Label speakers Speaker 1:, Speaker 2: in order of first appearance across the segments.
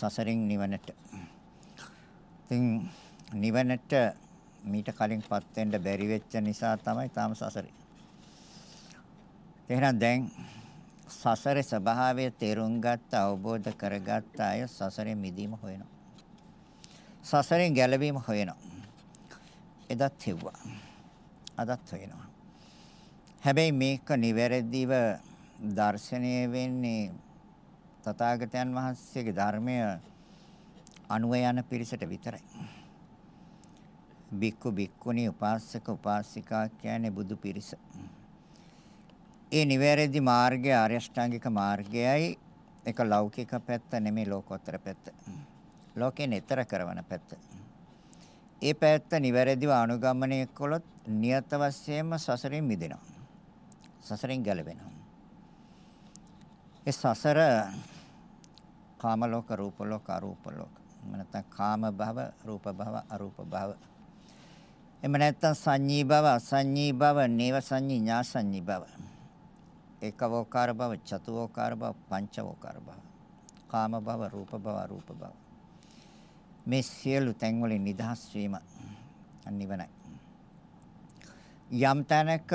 Speaker 1: සසරින් නිවනට. ඉතින් නිවනට මීට කලින්පත් වෙන්න බැරි වෙච්ච නිසා තමයි තාම සසරේ. එහෙනම් දැන් සසරේ ස්වභාවය තේරුම් ගත්ත අවබෝධ කරගත්ත අය සසරෙන් මිදීම හොයනවා. සසරෙන් ගැලවීම හොයනවා. එදත් හෙව්වා. අදත් හොයනවා. හැබැයි මේක නිවැරදිව දර්ශනය වෙන්නේ තථාගතයන් වහන්සේගේ ධර්මය අනුව යන පිරිසට විතරයි. බික්කු බික්කුණී උපාසක උපාසිකා කියන්නේ බුදු පිරිස. ඒ නිවැරදි මාර්ගය ආර්යෂ්ටාංගික මාර්ගයයි ඒක ලෞකික පැත්ත නෙමෙයි ලෝකෝත්තර පැත්ත. ලෝකෙන් ඈතර කරන පැත්ත. ඒ පැත්ත නිවැරදිව අනුගමනය කළොත් නියත වශයෙන්ම සසරින් මිදෙනවා. සසරින් ගැලවෙනවා. ඒ සසර කාම ලෝක රූප ලෝක අරූප ලෝක. නැත්නම් කාම භව රූප භව අරූප භව. එම නැත්නම් සංඤී භව අසංඤී භව නේව සංඤී ඥා සංඤී භව. ඒකවෝකාර භව චතුවෝකාර භව පංචවෝකාර භව. කාම භව රූප භව අරූප භව. මේ සියලු තැන් වලින් නිදහස් වීම නිවනයි. යම් තැනක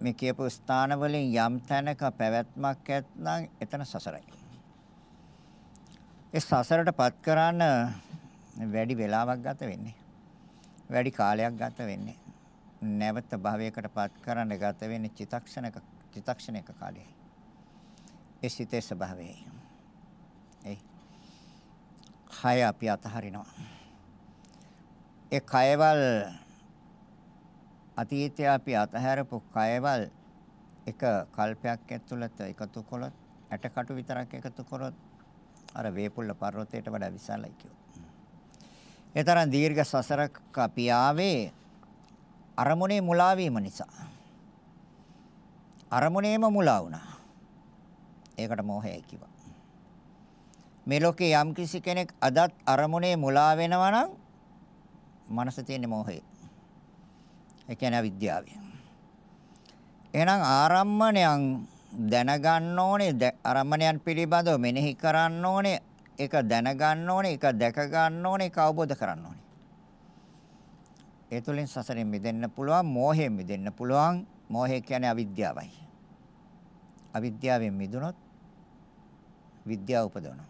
Speaker 1: මේ කියපු ස්ථාන වලින් යම් තැනක පැවැත්මක් ඇත්නම් එතන සසරයි. ඒ සසරටපත් කරන්න වැඩි වෙලාවක් ගත වෙන්නේ. වැඩි කාලයක් ගත වෙන්නේ. නැවත භවයකටපත් කරන්න ගත වෙන්නේ චිතක්ෂණක චිතක්ෂණයක කාලයයි. ඒ සිතේ ස්වභාවයයි. ඒ කය අපි අතහරිනවා. ඒ කයවල අතීතය අපි අතහැරපු කයවල එක කල්පයක් ඇතුළත එකතු කළොත් ඇටකටු විතරක් එකතු කරොත් අර වේපුල්ල පර්වතයට වඩා විශාලයි කියෝ. ඒ තරම් දීර්ඝ සසරක් අපි ආවේ අරමුණේ මුලා වීම නිසා. අරමුණේම මුලා වුණා. ඒකට මෝහයයි කිව්වා. මේ ලෝකේ යම් කිසි කෙනෙක් අදත් අරමුණේ මුලා වෙනවා නම් මනස තියෙන මෝහය. ඒ කියන්නේ අවිද්‍යාව. එහෙනම් ආරම්මණයන් දැනගන්න ඕනේ ආරම්මණයන් පිළිබඳව මෙනෙහි කරන්න ඕනේ ඒක දැනගන්න ඕනේ ඒක දැක ගන්න ඕනේ ඒක අවබෝධ කරන්න ඕනේ. ඒ තුලින් සසරෙන් මිදෙන්න පුළුවන් මෝහයෙන් මිදෙන්න පුළුවන් මෝහය කියන්නේ අවිද්‍යාවයි. අවිද්‍යාවෙන් මිදුනොත් විද්‍යාව උපදවනවා.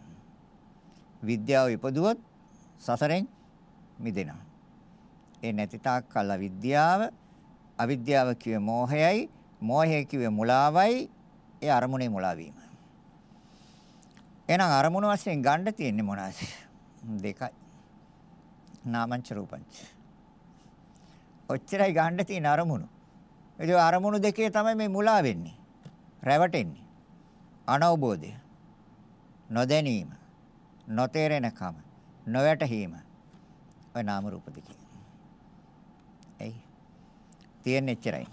Speaker 1: විද්‍යාව ඉපදුවොත් සසරෙන් මිදෙනවා. ඒ නැති තාක් කල් අවිද්‍යාව අවිද්‍යාව කියේ මෝහයයි මෝහය කියේ මුලාවයි ඒ අරමුණේ මුලා වීම. එහෙනම් අරමුණ වශයෙන් ගන්න තියෙන්නේ මොනවාද? දෙකයි. නාමංච රූපංච. ඔච්චරයි ගන්න තියෙන අරමුණු. ඒ අරමුණු දෙකේ තමයි මේ මුලා වෙන්නේ. රැවටෙන්නේ. අනවබෝධය. නොදැනීම. නොතේරෙනකම. නොවැටහීම. ඔය නාම රූප දෙකේ. එයි. තියෙන්නේ එච්චරයි.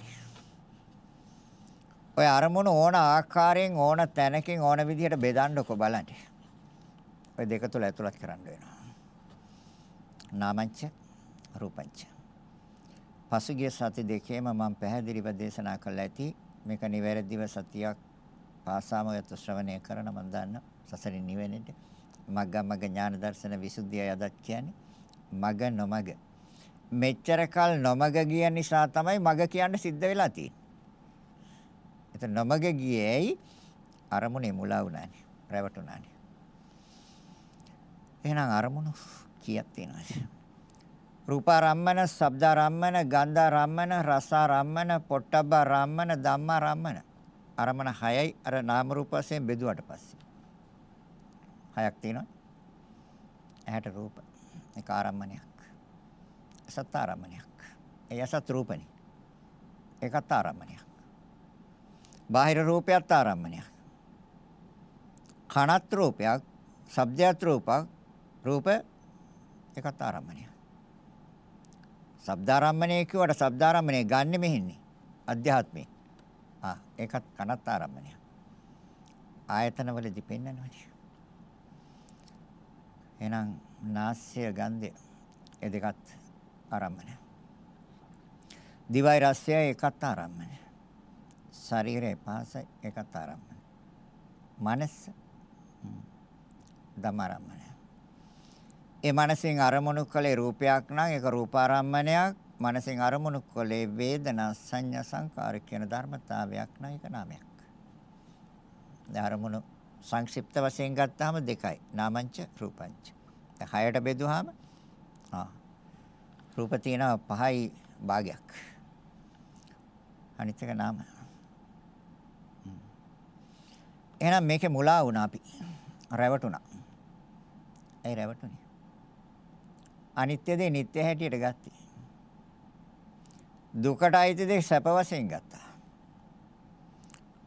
Speaker 1: ඔය අරමුණු ඕන ආකාරයෙන් ඕන තැනකින් ඕන විදිහට බෙදන්නකො බලන්න. ඔය දෙක තුල ඇතුළත් කරන්න වෙනවා. නාමංච රූපංච. පසුගිය සති දෙකේම මම පැහැදිලිව දේශනා කළා ඇති මේක නිවැරදිව සතියක් පාසාම යත ශ්‍රවණය කරන මම දන්න සසරින් නිවෙන්නට මග්ග මග්ග ඥාන දර්ශන විසුද්ධිය යදක් කියන්නේ මග නොමග මෙච්චර කල් නොමග ගිය නිසා තමයි මග කියන්න සිද්ධ වෙලා තියෙන්නේ. එතන නොමග ගියේයි අරමුණේ මුලා වුණානේ. රැවටුණානේ. එහෙනම් අරමුණු කීයක් තියෙනවද? රූපාරම්මන, ශබ්දාරම්මන, ගන්ධාරම්මන, රසාරම්මන, පොට්ටබ්බාරම්මන, ධම්මාරම්මන. අරමන 6යි අර නාම රූප වශයෙන් බෙදුවට පස්සේ. හයක් තියෙනවා. ඇහැට රූප. ඒක ආරම්මණයක්. සත් ආරම්මණයක්. ඒ අසත් රූපනේ. ඒකත් ආරම්මණයක්. බාහිර රූපයත් ආරම්මණයක්. කනත් රූපයක්, ශබ්දයත් රූපක්, රූප ඒකත් ආරම්මණයක්. ශබ්දාරම්මණය කියවට ශබ්දාරම්මණය ගන්නෙ මෙහෙන්නේ. අධ්‍යාත්මේ. ආ ඒකත් කනත් ආරම්මණයක්. ආයතන වලදී පෙන්වනවානේ. එහෙනම් නාස්‍ය ගන්ධය ඒ දෙකත් ආරම්මණය. දිවයි රසය ඒකත් ආරම්මණය. ශරීරේ පාස ඒකත් ආරම්මණය. මනස ධමාරම්මණය. ඒ මනසින් අරමුණු කළේ රූපයක් නම් ඒක රූපාරම්මණයක්. මනසින් අරමුණු කළේ වේදනා සංඥා සංකාර කියන ධර්මතාවයක් නම් ඒක නාමයක්. දැන් අරමුණු සංක්ෂිප්ත වශයෙන් ගත්තාම දෙකයි. නාමංච රූපංච. දැන් හයට බෙදුවාම ආ රූප තියෙනවා පහයි භාගයක්. අනිත් එක නාම. එහෙනම් මේකේ මුලා වුණා අපි. රැවටුණා. ඒ රැවටුනේ. අනිත්‍ය දේ නිට්ටය හැටියට ගත්තේ. දුකට අයිති දේ සැප වශයෙන් ගත්තා.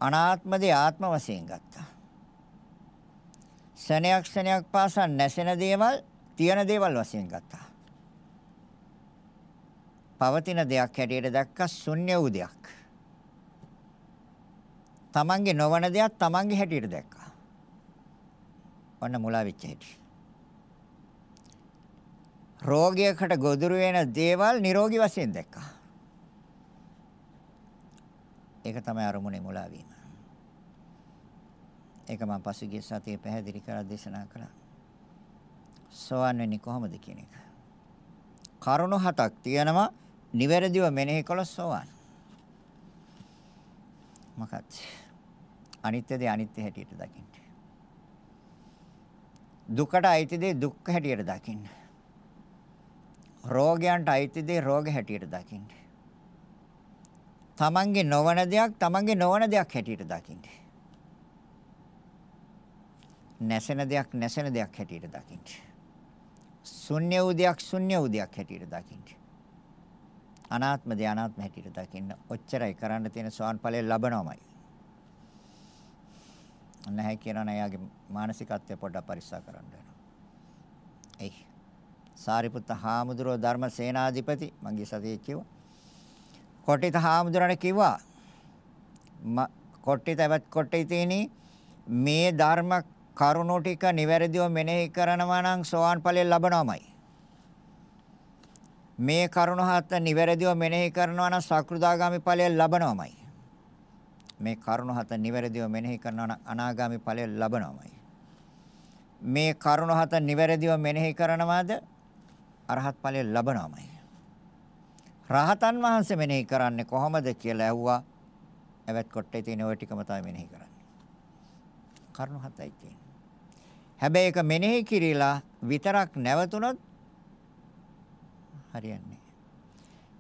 Speaker 1: අනාත්ම දේ ආත්ම වශයෙන් ගත්තා. ශනයක් ශනයක් පාසා නැසෙන දේවල් තියෙන දේවල් වශයෙන් ගත්තා. පවතින දෙයක් හැටියට දැක්ක ශුන්‍ය වූ දෙයක්. තමන්ගේ නොවන දෙයක් තමන්ගේ හැටියට දැක්කා. ඔන්න මුලා වෙච්ච හැටි. රෝගයකට ගොදුරු වෙන දේවල් නිරෝගී වශයෙන් දැක්කා. ඒක තමයි අරමුණේ මුලා වීම. ඒක මම පසුගිය සතියේ පැහැදිලි කරලා දේශනා කළා. සෝවන් වෙන්නේ කොහොමද කියන එක. කරුණු හතක් තියෙනවා නිවැරදිව මෙනෙහි කළොත් සෝවන්. මොකක්ද? අනිත්‍ය දේ අනිත්‍ය හැටියට දකින්න. දුකට අයිති දේ දුක්ඛ හැටියට දකින්න. රෝගයන්ට අයිති දේ රෝග හැටියට දකින්න. තමන්ගේ නොවන දෙයක් තමන්ගේ නොවන දෙයක් හැටියට දකින්න. නැසෙන දෙයක් නැසෙන දෙයක් හැටියට දකින්න. ශුන්‍ය වූ දෙයක් ශුන්‍ය වූ දෙයක් හැටියට දකින්න. අනාත්ම දේ අනාත්ම හැටියට දකින්න. ඔච්චරයි කරන්න තියෙන සෝවන් ඵලය ලබනවමයි. නැහැ කියනවා එයාගේ මානසිකත්වය පොඩ්ඩක් පරික්ෂා කරන්න වෙනවා. එයි. සාරිපුත්ත හාමුදුරුවෝ ධර්ම සේනාධිපති මගේ සතියේ කිව්වා. කොටිත හාමුදුරනේ කිව්වා කොටිතවත් කොටේ තියෙන මේ ධර්ම කරුණු ටික නිවැරදිව මෙනෙහි කරනවා නම් සෝවාන් ඵලය ලබනවමයි. මේ කරුණු හත නිවැරදිව මෙනෙහි කරනවා නම් සක්‍රුදාගාමි ඵලය ලබනවමයි. මේ කරුණු හත නිවැරදිව මෙනෙහි කරනවා නම් අනාගාමි ඵලය ලබනවමයි. මේ කරුණු හත නිවැරදිව මෙනෙහි කරනවාද අරහත් ඵලය ලබනවමයි. රහතන් වහන්සේ මෙනෙහි කරන්නේ කොහොමද කියලා ඇහුවා. එවත් කොටේ තියෙන ওই ටිකම තමයි මෙනෙහි කරන්නේ. කරුණු හතයි තියෙන්නේ. හැබැයි ඒක මෙනෙහි කිරීලා විතරක් නැවතුනොත් හරියන්නේ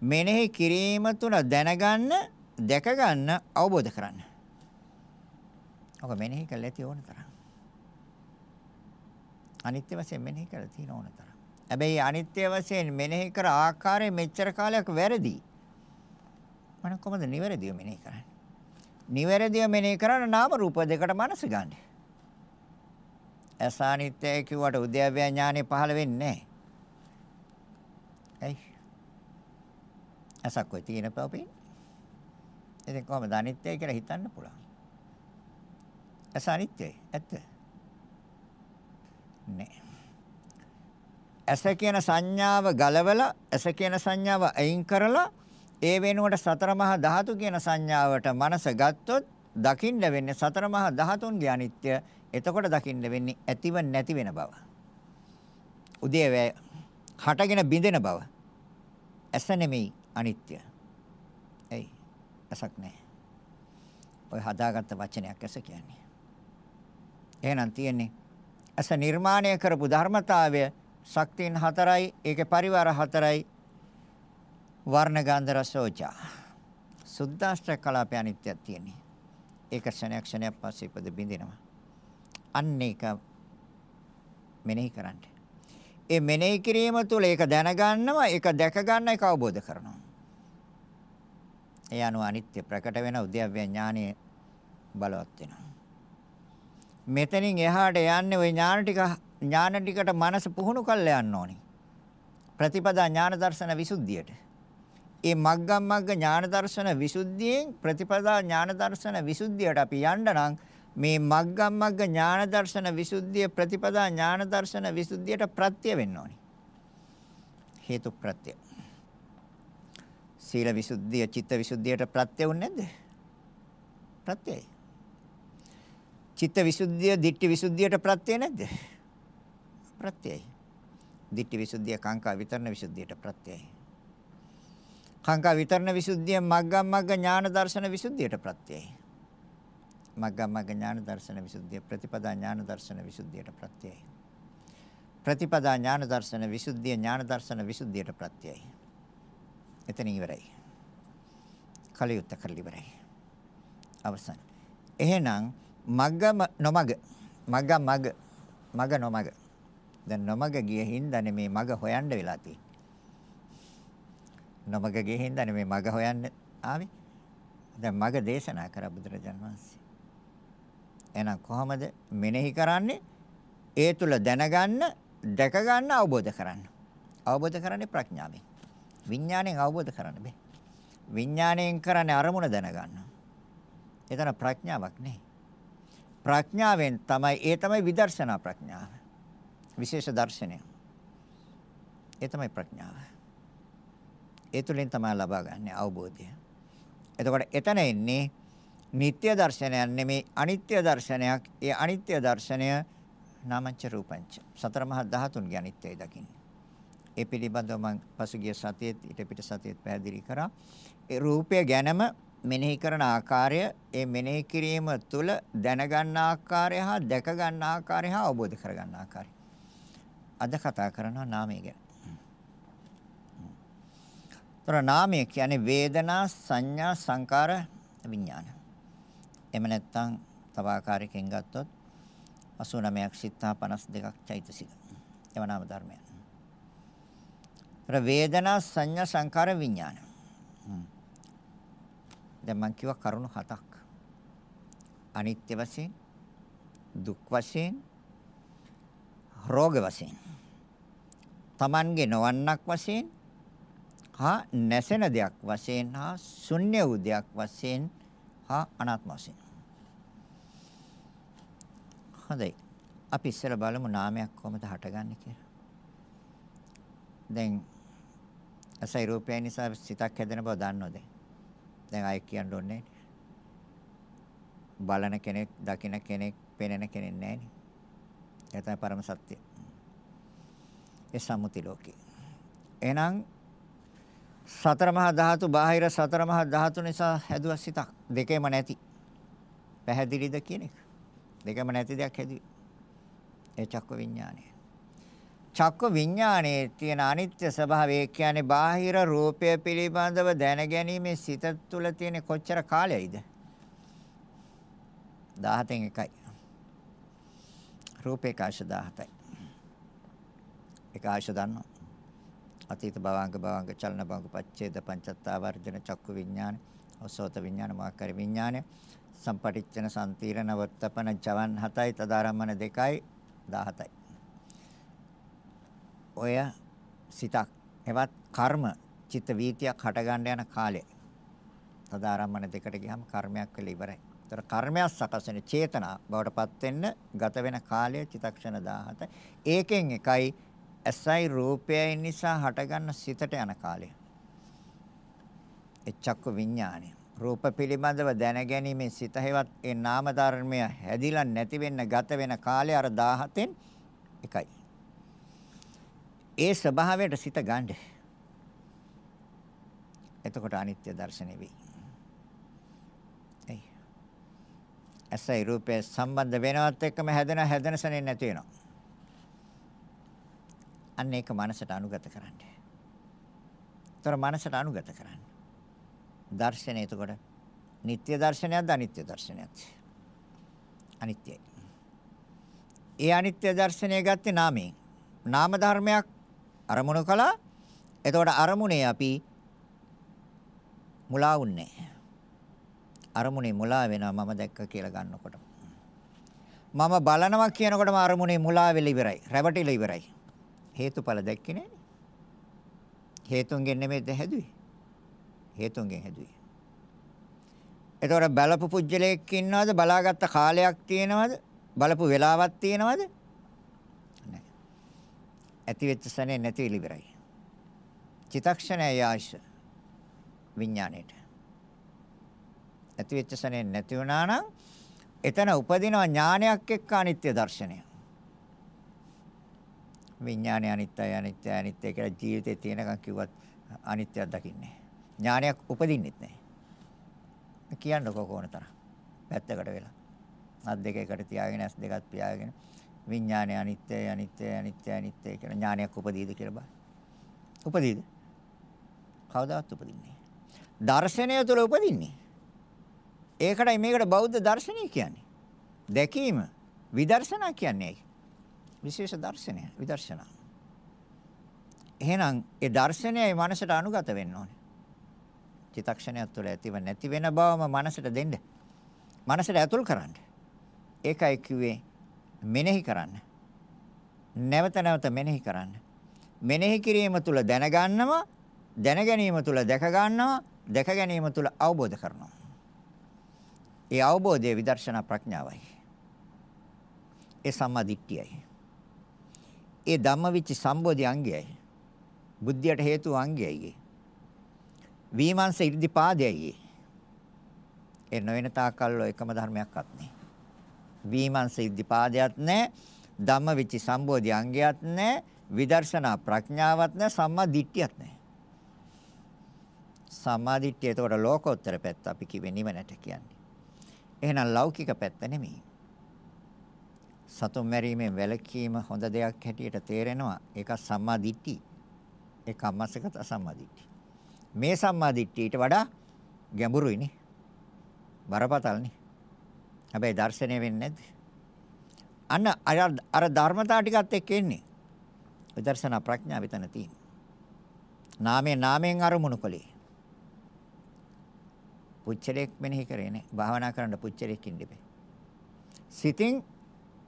Speaker 1: මෙනෙහි කිරීම තුන දැනගන්න, දැක ගන්න, අවබෝධ කරන්න. ඔක මෙනෙහි කළ ඇති ඕන තරම්. අනිත්‍ය වශයෙන් මෙනෙහි කරලා තියෙන ඕන තරම්. හැබැයි අනිත්‍ය වශයෙන් මෙනෙහි කර ආකාරය මෙච්චර කාලයක් වැරදි. මම කොහොමද නිවැරදිව මෙනෙහි කරන්නේ? නිවැරදිව මෙනෙහි කරන නාම රූප දෙකට මනස ගන්න. අසානිත්‍යය කිව්වට උද්‍යව්‍ය ඥානෙ පහළ වෙන්නේ නැහැ. ඇයි? අසක් කොයි තියෙන පොපේ? ඉතින් කොහොමද අනිත්‍යයි කියලා හිතන්න පුළුවන්? අසානිත්‍යයි ඇත්ත. නෑ. ඇස කියන සංඥාව ගලවලා ඇස කියන සංඥාව අයින් කරලා ඒ වෙනුවට සතර මහා ධාතු කියන සංඥාවට මනස ගත්තොත් දකින්න වෙන්නේ සතර මහා ධාතුන්ගේ අනිත්‍ය. එතකොට දකින්න වෙන්නේ ඇතිව නැති වෙන බව. උදේවැය හටගෙන බිඳෙන බව. ඇස නෙමෙයි අනිත්‍ය. එයි ඇසක් නැහැ. ඔය හදාගත්ත වචනයක් ඇස කියන්නේ. එහෙනම් තියෙන්නේ ඇස නිර්මාණය කරපු ධර්මතාවය ශක්තියන් හතරයි ඒකේ පරිවාර හතරයි වර්ණ ගන්ධ රස ඕජා සුද්දාෂ්ටක කලාපය අනිත්‍යයක් තියෙන්නේ ඒක ක්ෂණයක් ක්ෂණයක් පස්සේ ඉපද බින්දිනවා අන්න ඒක මෙනෙහි කරන්න ඒ මෙනෙහි කිරීම තුළ ඒක දැනගන්නවා ඒක දැක ගන්න ඒක අවබෝධ කරනවා ඒ අනුව අනිත්‍ය ප්‍රකට වෙන උද්‍යව්‍ය ඥානය බලවත් වෙනවා මෙතනින් එහාට යන්නේ ওই ඥාන ටික ඥාන ටිකට මනස පුහුණු කරලා යන්න ඕනේ. ප්‍රතිපදා ඥාන දර්ශන විසුද්ධියට. ඒ මග්ගම් මග්ග ඥාන දර්ශන විසුද්ධියෙන් ප්‍රතිපදා ඥාන දර්ශන විසුද්ධියට අපි යන්න නම් මේ මග්ගම් මග්ග ඥාන දර්ශන විසුද්ධිය ප්‍රතිපදා ඥාන දර්ශන විසුද්ධියට ප්‍රත්‍ය වෙන්න ඕනේ. හේතු ප්‍රත්‍ය. සීල විසුද්ධිය චිත්ත විසුද්ධියට ප්‍රත්‍ය වුනේ නැද්ද? ප්‍රත්‍යයි. චිත්ත විසුද්ධිය, ditthi විසුද්ධියට ප්‍රත්‍ය නැද්ද? ප්‍රත්‍යයයි. ditthi visuddhiය කාංකා විතරණ විසුද්ධියට ප්‍රත්‍යයයි. කාංකා විතරණ විසුද්ධිය මග්ගම් මග්ග ඥාන දර්ශන විසුද්ධියට ප්‍රත්‍යයයි. මග්ගම් මග්ග ඥාන දර්ශන විසුද්ධිය ප්‍රතිපදා ඥාන දර්ශන විසුද්ධියට ප්‍රත්‍යයයි. ප්‍රතිපදා ඥාන දර්ශන විසුද්ධිය ඥාන දර්ශන විසුද්ධියට ප්‍රත්‍යයයි. එතන ඉවරයි. කලියුත්ත කරලි ඉවරයි. අවසන්. එහෙනම් මග්ග නොමග මග්ග මග මග නොමග දැන් නොමග ගිය හින්දානේ මේ මග හොයන්න වෙලා තියෙන්නේ. නොමග ගිය හින්දානේ මේ මග හොයන්න ආවේ. දැන් මග දේශනා කර බුදුරජාන් වහන්සේ. එහෙනම් කොහොමද මෙනෙහි කරන්නේ? ඒ තුල දැනගන්න, දැක ගන්න, අවබෝධ කරන්න. අවබෝධ කරන්නේ ප්‍රඥාවෙන්. විඥාණයෙන් අවබෝධ කරන්න බෑ. විඥාණයෙන් කරන්නේ අරමුණ දැනගන්න. එතන ප්‍රඥාවක් නේ. ප්‍රඥාවෙන් තමයි ඒ තමයි විදර්ශනා ප්‍රඥාව. විශේෂ දර්ශනය. ඒ තමයි ප්‍රඥාව. ඒ තුලින් තමයි ලබා ගන්න අවබෝධය. එතකොට එතන එන්නේ නিত্য දර්ශනයක් නෙමේ අනිත්‍ය දර්ශනයක්. ඒ අනිත්‍ය දර්ශනය නාමච්ච රූපංච. සතර මහා ධාතුන්ගේ අනිත්‍යයි දකින්නේ. ඒ පිළිබඳව මම පසුගිය සතියේ ඊට පිට සතියේ පැහැදිලි කරා. ඒ රූපය ගැනම මෙනෙහි කරන ආකාරය, ඒ මෙනෙහි කිරීම තුළ දැනගන්න ආකාරය හා දැක ගන්න ආකාරය හා අවබෝධ කර ගන්න ආකාරය. අද කතා කරනවා නාමය ගැන. තොර නාමය කියන්නේ වේදනා, සංඥා, සංකාර, විඥාන. එහෙම නැත්නම් තව ආකාරයකින් ගත්තොත් 89ක් සිතා 52ක් චෛතසික. ඒව නාම ධර්මයන්. තොර වේදනා සංඥා සංකාර විඥාන. දැන් මම කිව්වා කරුණු හතක්. අනිත්‍ය වශයෙන්, දුක් වශයෙන්, රෝග වශයෙන්. Tamange නොවන්නක් වශයෙන් හා නැසෙන දෙයක් වශයෙන් හා ශුන්‍ය වූ දෙයක් වශයෙන් හා අනාත්ම වශයෙන්. හොඳයි. අපි ඉස්සෙල්ලා බලමු නාමයක් කොහොමද හටගන්නේ කියලා. දැන් අසයි රූපය නිසා සිතක් හැදෙන බව දන්නවද? දැන් ආයෙ කියන්න ඕනේ බලන කෙනෙක්, දකින කෙනෙක්, පෙනෙන කෙනෙක් නැහැ නේ. ඒ තමයි පරම සත්‍ය. ඒ සම්මුති ලෝකේ. එහෙනම් සතර මහා ධාතු බාහිර සතර මහා ධාතු නිසා හැදුවා සිතක්. දෙකේම නැති. පැහැදිලිද කියන එක? දෙකම නැති දෙයක් හැදුවේ. ඒ චක්ක විඥානය. චක්ක විඥානයේ තියෙන අනිත්‍ය ස්වභාවය කියන්නේ බාහිර රූපය පිළිබඳව දැනගැනීමේ සිත තුළ තියෙන කොච්චර කාලයයිද? 17න් එකයි. රූපේ කාශ 17යි. ඒක ආශ දන්නවා. අතීත භවංග භවංග චලන භවංග පච්ඡේද පංචත්තාවර්ජන චක්කු විඥාන, ඔසෝත විඥාන, මාකර විඥාන, සම්පටිච්ඡන සම්තිරණ වර්තපන ජවන් 7යි තදාරම්මන 2යි 17යි. ඔය සිතක් එවත් කර්ම චිත්ත වීතියක් හටගන්න යන කාලය. තදාරම්මන දෙකට ගියම කර්මයක් වෙලා ඉවරයි. ඒතර කර්මයක් සකස් වෙන චේතනා බවටපත් වෙන්න ගත වෙන කාලය චිතක්ෂණ 17. ඒකෙන් එකයි ඇසයි රූපයයි නිසා හටගන්න සිතට යන කාලය. එච්චක්ක විඥානය. රූප පිළිබඳව දැනගැනීමේ සිත හේවත් ඒ නාම ධර්මය හැදිලා නැති වෙන්න ගත වෙන කාලය අර 17න් එකයි. ඒ ස්වභාවයට සිත ගන්න. එතකොට අනිත්‍ය දර්ශනය වෙයි. එයි. ඇසයි රූපය සම්බන්ධ වෙනවත් එක්කම හැදෙන හැදෙන සනේ නැති වෙනවා. අන්න ඒක මනසට අනුගත කරන්න. ତොර මනසට අනුගත කරන්න. දර්ශනය එතකොට නিত্য දර්ශනයක්ද අනිත්‍ය දර්ශනයක්ද? අනිත්‍යයි. ඒ අනිත්‍ය දර්ශනය ගත්තේ නාමයෙන්. නාම ධර්මයක් අරමුණු කළා. එතකොට අරමුණේ අපි මුලා වුන්නේ. අරමුණේ මුලා වෙනවා මම දැක්ක කියලා ගන්නකොට. මම බලනවා කියනකොටම අරමුණේ මුලා වෙලා ඉවරයි. රැවටිලා ඉවරයි. හේතුඵල දැක්කේ නෑනේ. හේතුන්ගෙන් නෙමෙයිද හැදුවේ. හේතුන්ගෙන් හැදුවේ. එතකොට බලපු පුජ්‍යලයක් ඉන්නවද බලාගත්ත කාලයක් තියෙනවද බලපු වෙලාවක් තියෙනවද ඇති වෙච්ච සනේ නැති වෙලි ඉවරයි. චිතක්ෂණය ආශ විඥාණයට. ඇති වෙච්ච සනේ නැති වුණා නම් එතන උපදින ඥානයක් එක්ක අනිත්‍ය දර්ශනය. විඥානය අනිත්‍යයි අනිත්‍යයි අනිත්‍ය කියලා ජීවිතේ තියෙනකන් කිව්වත් අනිත්‍යයක් දකින්නේ ඥානයක් උපදින්නෙත් නැහැ කියන්නකො කොනතර පැත්තකට වෙලා අත් දෙක එකට තියාගෙන ඇස් දෙකත් පියාගෙන විඥානය අනිත්‍යයි අනිත්‍යයි අනිත්‍යයි අනිත්‍යයි කියලා ඥානයක් උපදීද කියලා බලන්න. උපදීද? කවදාවත් උපදින්නේ දර්ශනය තුළ උපදින්නේ. ඒකටයි මේකට බෞද්ධ දර්ශනය කියන්නේ. දැකීම විදර්ශනා කියන්නේ විශේෂ දර්ශනය විදර්ශනා. එහෙනම් ඒ දර්ශනයයි මනසට අනුගත වෙන්න ඕනේ. චිතක්ෂණයක් තුළ ඇතිව නැති වෙන බවම මනසට දෙන්න. මනසට ඇතුල් කරන්න. ඒකයි කිව්වේ මෙනෙහි කරන්න. නැවත නැවත මෙනෙහි කරන්න. මෙනෙහි කිරීම තුළ දැනගන්නවා, දැන ගැනීම තුළ දැක ගන්නවා, දැක ගැනීම තුළ අවබෝධ කරනවා. ඒ අවබෝධය විදර්ශනා ප්‍රඥාවයි. ඒ සම්මා දිට්ඨියයි. ඒ ධම්මවිචි සම්බෝධි අංගයයි. බුද්ධියට හේතු අංගයයි. විමර්ශ ඉර්ධිපාදයයි. ඒ නොවන තාකල් එකම ධර්මයක්වත් නැහැ. විමර්ශ ඉද්ධිපාදයක් නැහැ. ධම්මවිචි සම්බෝධි අංගයක් නැහැ. විදර්ශනා ප්‍රඥාවක් නැහැ. සම්මා දිට්ඨියක් නැහැ. සම්මා දිට්ඨිය එතකොට ලෝකෝත්තර පැත්ත අපි කිව්වේ නිවනට කියන්නේ. එහෙනම් ලෞකික පැත්ත නෙමෙයි. සතුන් මැරීමෙන් වැළකීම හොඳ දෙයක් හැටියට තේරෙනවා. ඒක සම්මා දිට්ඨි. ඒ කම්මස්සගත සම්මා දිට්ඨි. මේ සම්මා දිට්ඨියට වඩා ගැඹුරුයිනේ. බරපතල්නේ. හැබැයි දර්ශනය වෙන්නේ නැද්ද? අන්න අර අර ධර්මතා ටිකත් එක්ක එන්නේ. විදර්ශනා ප්‍රඥාව විතන තියෙන. නාමයෙන් නාමයෙන් අරමුණු කලේ. පුච්චලයක් මෙනෙහි කරේ නේ. භාවනා කරන්න පුච්චලයක් ඉන්න ඉබේ. සිතින්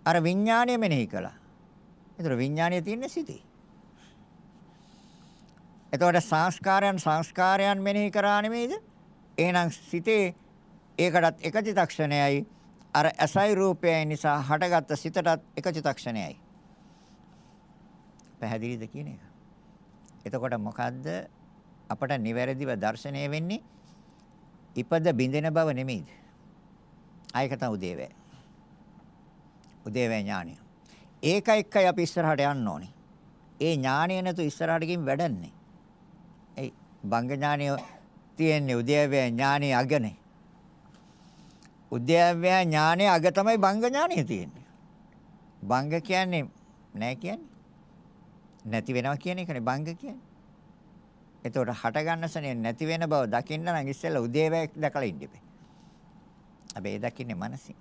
Speaker 1: අර විඥාණය මෙනෙහි කළා. ඒතර විඥාණය තියෙන්නේ සිතේ. එතකොට සංස්කාරයන් සංස්කාරයන් මෙනෙහි කරා නෙමෙයිද? එහෙනම් සිතේ ඒකටත් එක චිතක්ෂණයයි අර ඇසයි රූපයයි නිසා හටගත්ත සිතටත් එක චිතක්ෂණයයි. පැහැදිලිද කියන එක? එතකොට මොකද්ද අපට නිවැරදිව දැర్శණය වෙන්නේ? ඉපද බින්දෙන බව නෙමෙයිද? ආයක තමයි උදේවැ. උදේවැ ඥානය. ඒක එක්කයි අපි ඉස්සරහට යන්න ඕනේ. ඒ ඥානය නැතු ඉස්සරහට ගින් වැඩන්නේ. ඒ බංග ඥානය තියෙන්නේ උදේවැ ඥානය අගනේ. උද්‍යව්‍ය ඥානයේ අග තමයි බංග ඥානය තියෙන්නේ. බංග කියන්නේ නෑ කියන්නේ. නැති වෙනවා කියන එකනේ බංග කියන්නේ. එතකොට හට ගන්න සනේ නැති වෙන බව දකින්න නම් ඉස්සෙල්ලා උදේවැය දැකලා ඉන්න ඉබේ. හැබැයි දකින්නේ මනසින්.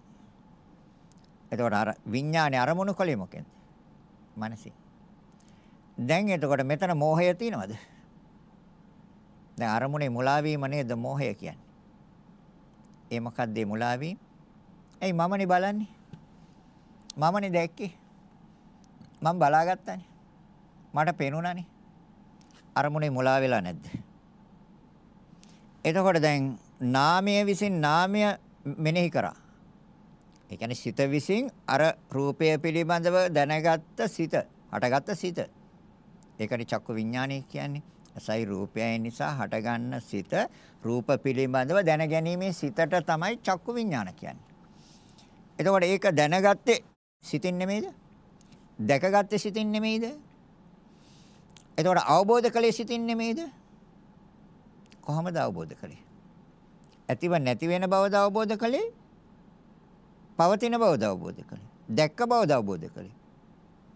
Speaker 1: එතකොට අර විඥානේ අරමුණු කලේ මොකෙන්ද? මනසින්. දැන් එතකොට මෙතන මෝහය තියෙනවද? දැන් අරමුණේ මුලා වීම නේද මෝහය කියන්නේ. ඒ මොකද්ද ඒ මුලා වීම? එයි මමනේ බලන්නේ. මමනේ දැක්කේ. මම බලාගත්තානේ. මට පේනුණානේ. අරමුණේ මුලා වෙලා නැද්ද? එතකොට දැන් නාමය විසින් නාමය මෙනෙහි කරා. ඒ කියන්නේ සිත විසින් අර රූපය පිළිබඳව දැනගත්ත සිත, හටගත්ත සිත. ඒකනේ චක්කු විඥානය කියන්නේ. ඇසයි රූපයයි නිසා හටගන්න සිත රූප පිළිබඳව දැනගැනීමේ සිතට තමයි චක්කු විඥාන කියන්නේ. එතකොට ඒක දැනගත්තේ සිතින් නෙමෙයිද? දැකගත්තේ සිතින් නෙමෙයිද? එතකොට අවබෝධ කළේ සිතින් නෙමෙයිද? කොහොමද අවබෝධ කළේ? ඇතිව නැති වෙන බවද අවබෝධ කළේ? පවතින බවද අවබෝධ කළේ? දැක්ක බවද අවබෝධ කළේ?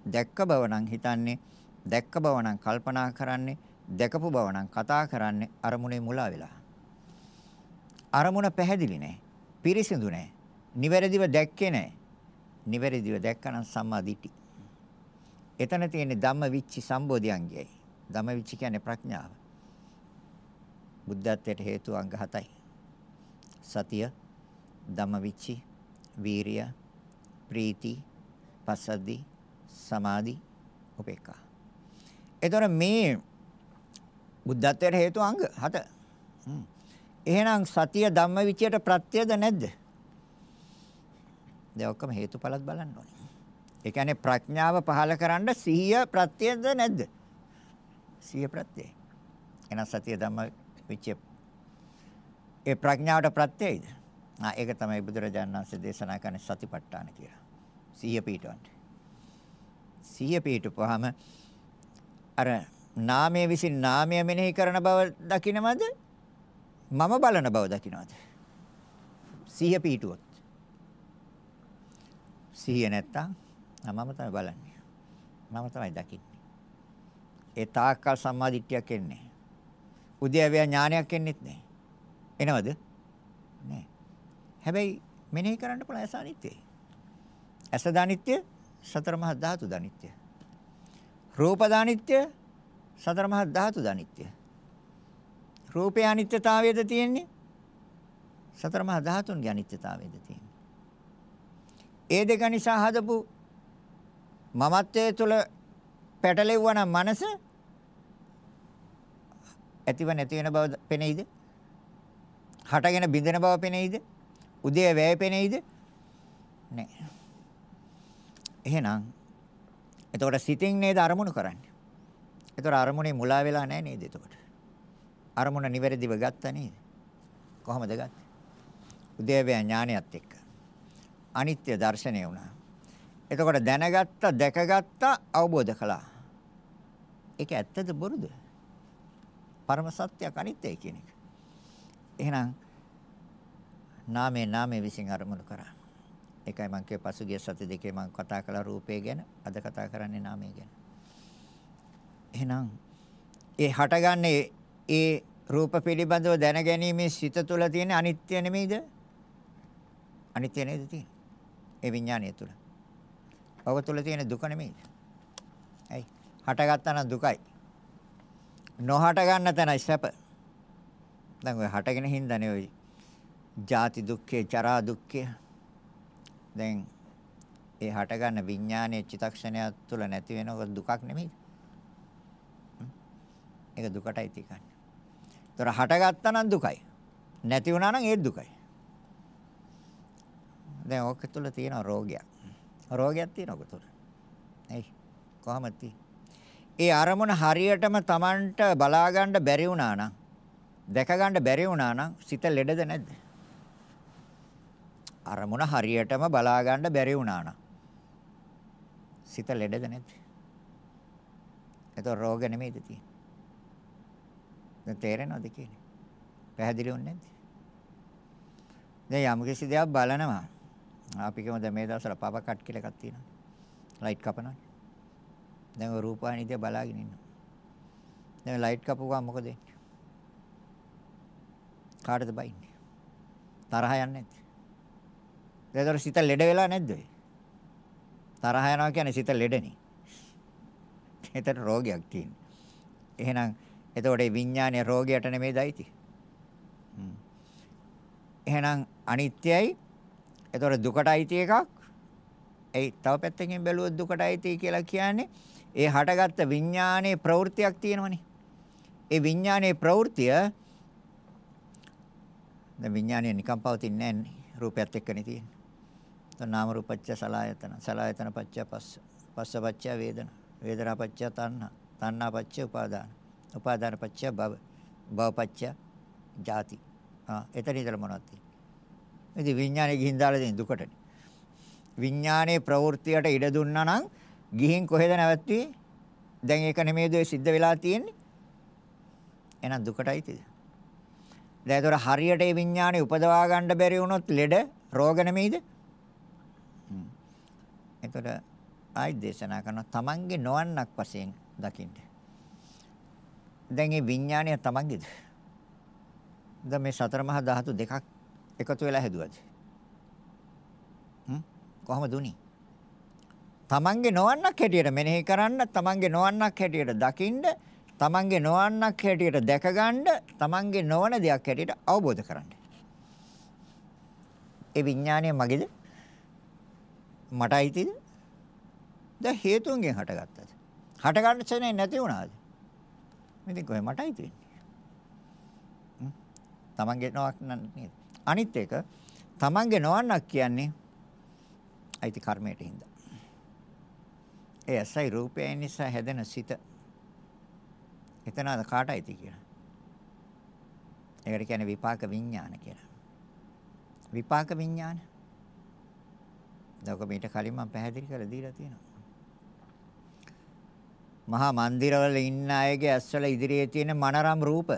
Speaker 1: දැක්ක බව නම් හිතන්නේ දැක්ක බව නම් කල්පනා කරන්නේ දැකපු බව නම් කතා කරන්නේ අරමුණේ මුලා වෙලා. අරමුණ පැහැදිලි නෑ. පිරිසිදු නෑ. නිවැරදිව දැක්කේ නෑ. නිවැරදිව දැක්කනම් සම්මා දිට්ඨි. එතන තියෙන්නේ ධම්ම විච්චි සම්බෝධියංගයයි. ධම්ම විච්චි කියන්නේ ප්‍රඥාව. බුද්ධත්වයට හේතු අංග 7යි. සතිය, ධම්ම විච්චි, වීරිය, ප්‍රීති, පසද්දි, සමාධි, උපේක්ඛා. එතකොට මේ බුද්ධත්වයට හේතු අංග 7. එහෙනම් සතිය ධම්මවිචයට ප්‍රත්‍යද නැද්ද? දැන් ඔක්කොම හේතුඵලත් බලන්න ඕනේ. ඒ කියන්නේ ප්‍රඥාව පහල කරන්න සිහිය ප්‍රත්‍යද නැද්ද? සිහිය ප්‍රත්‍යයි. එහෙනම් සතිය ධම්මවිචය ඒ ප්‍රඥාවට ප්‍රත්‍යයිද? ආ ඒක තමයි බුදුරජාණන් වහන්සේ දේශනා කරන සතිපට්ඨාන කියලා. සිහිය පිටවන්න. සිහිය පිටුපහම අර නාමයේ විසින් නාමය මෙනෙහි කරන බව දකින්නවද? මම බලන බව දකින්නවද? සිහිය පිටුවොත්. සිහිය නැත්තම් මම තමයි බලන්නේ. මම තමයි දකින්නේ. ඒ තාක්කල් සම්මාදිට්ඨියක් එන්නේ. උද්‍යව්‍ය ඥානයක් එන්නේත් නැහැ. එනවද? නැහැ. හැබැයි මෙනෙහි කරන්න පුළුවන් ඇස අනිත්‍යයි. ඇස දානිත්‍ය සතර මහා ධාතු දානිත්‍ය. රූප දානිත්‍ය සතර මහා ධාතු දානිත්‍ය. රූපේ අනිත්‍යතාවයද තියෙන්නේ? සතර මහා ධාතුන්ගේ අනිත්‍යතාවයද තියෙන්නේ. ඒ දෙක නිසා හදපු මමත්වයේ තුල පැටලෙවුවා නම් මනස ඇතිව නැති වෙන බව පෙනෙයිද? හටගෙන බිඳෙන බව පෙනෙයිද? උදේ වැය පෙනෙයිද? නැහැ. එහෙනම් එතකොට සිතින් නේද අරමුණු කරන්නේ. එතකොට අරමුණේ මුලා වෙලා නැහැ නේද එතකොට? අරමුණ නිවැරදිව ගත්තා නේද? කොහොමද ගත්තේ? උදේවැය ඥානයත් එක්ක. අනිත්‍ය දර්ශනය වුණා. එතකොට දැනගත්ත, දැකගත්ත, අවබෝධ කළා. ඒක ඇත්තද බොරුද? පරම සත්‍යයක් අනිත්‍යයි කියන එක. එහෙනම් නාමේ නාමේ විසින් අරමුණු කරා. ඒකයි මම කිය පසුගිය සති දෙකේ මම කතා කළා රූපය ගැන අද කතා කරන්නේ නාමය ගැන. එහෙනම් ඒ හටගන්නේ ඒ රූප පිළිබඳව දැනගැනීමේ සිත තුළ තියෙන අනිත්‍ය නෙමෙයිද? අනිත්‍ය නේද තියෙන්නේ? ඒ විඥානය තුළ. ඔබ තුළ තියෙන දුක නෙමෙයිද? ඇයි? හටගත්තා නම් දුකයි. නොහට ගන්න තැනයි සැප. දැන් ඔය හටගෙන හින්දානේ ඔය ජාති දුක්ඛේ, චරා දුක්ඛේ. දැන් ඒ හට ගන්න විඥානයේ චිතක්ෂණය තුළ නැති වෙනකොට දුකක් නෙමෙයි. ඒක දුකටයි තිකන්නේ. ඒතර හටගත්තා නම් දුකයි. නැති වුණා නම් ඒත් දුකයි. දැන් ඕක තුළ තියෙන රෝගයක්. රෝගයක් තියෙන ඔක තුළ. එයි කොහමද තියෙන්නේ? ඒ අරමුණ හරියටම Tamanට බලා ගන්න බැරි වුණා නම් දැක ගන්න බැරි වුණා නම් සිත ලෙඩද නැද්ද? අරමුණ හරියටම බලා ගන්න බැරි වුණා නම් සිත ලෙඩද නැද්ද? ඒක රෝග නෙමෙයිද තියෙන්නේ? දැන් තේරෙනවද කියන්නේ? පැහැදිලි වුනේ නැද්ද? දැන් යම් කිසි දෙයක් බලනවා. අපි කියමු දැන් මේ දවස්වල පව කට් කියලා එකක් තියෙනවා. ලයිට් කපනවා. දැන් ඔය රූපවාහිනිය දිහා බලාගෙන ඉන්නවා. දැන් ලයිට් කපුවා මොකද වෙන්නේ? කාටද බයින්නේ? තරහ යන්නේ නැද්ද? ඒතර සිත ලෙඩ වෙලා නැද්ද ඔය? තරහ යනවා කියන්නේ සිත ලෙඩනේ. ඒතර රෝගයක් තියෙනවා. එහෙනම් එතකොට මේ විඥානයේ රෝගයට නෙමෙයි දයිති. එහෙනම් අනිත්‍යයි. එතකොට දුකට අයිති එකක්. ඒ තව පැත්තකින් බැලුවොත් දුකට අයිති කියලා කියන්නේ ඒ හටගත්ත විඥානයේ ප්‍රවෘත්තියක් තියෙනවනේ. ඒ විඥානයේ ප්‍රවෘත්තිය දැන් විඥානය නිකම් පවතින්නේ නැහැ රූපයත් එක්කනේ තියෙන්නේ. તો නාම රූපච්ච සලායතන සලායතන පච්ච පස්ස පස්ස පච්ච වේදන වේදනා පච්ච තණ්හා තණ්හා පච්ච උපාදාන උපාදාන පච්ච භව භව පච්ච ජාති ආ එතන ඉතල මොනවද තියෙන්නේ ඉතින් විඥානේ ගිහින් දාලා තියෙන දුකටනේ විඥානයේ ප්‍රවෘත්තියට ඉඩ දුන්නා නම් ගිහින් කොහෙද නැවතුනේ? දැන් ඒක නෙමෙයිද ඔය සිද්ධ වෙලා තියෙන්නේ? එහෙනම් දුකටයි තියෙන්නේ. දැන් ඒතර හරියට ඒ විඥානේ උපදවා ගන්න බැරි වුණොත් ලෙඩ රෝග නෙමෙයිද? හ්ම්. ඒතර ආයි දේශනා කරන තමන්ගේ නොවන්නක් වශයෙන් දකින්න. දැන් මේ විඥානය තමන්ගේද? දැන් මේ සතර මහා ධාතු දෙකක් එකතු වෙලා හැදුවද? හ්ම් කොහමද උනේ? තමන්ගේ නොවන්නක් හැටියට මෙනෙහි කරන්න, තමන්ගේ නොවන්නක් හැටියට දකින්න, තමන්ගේ නොවන්නක් හැටියට දැකගන්න, තමන්ගේ නොවන දෙයක් හැටියට අවබෝධ කරගන්න. ඒ විඥානය මගේද? මට අයිතිද? දැන් හේතුන්ගෙන් හටගත්තද? හට ගන්න ඡනේ නැති වුණාද? ඉතින් කොහේ මට අයිති වෙන්නේ? තමන්ගේ නොවක් නේද? අනිත් එක තමන්ගේ නොවන්නක් කියන්නේ අයිති කර්මයට හින්දා. ඒ ඇසයි රූපයයි නිසා හැදෙන සිත. එතනද කාටයිද කියලා. ඒකට කියන්නේ විපාක විඥාන කියලා. විපාක විඥාන. දවක මීට කලින් මම පැහැදිලි කරලා දීලා තියෙනවා. මහා මන්දිරවල ඉන්න අයගේ ඇස්වල ඉදිරියේ තියෙන මනරම් රූප.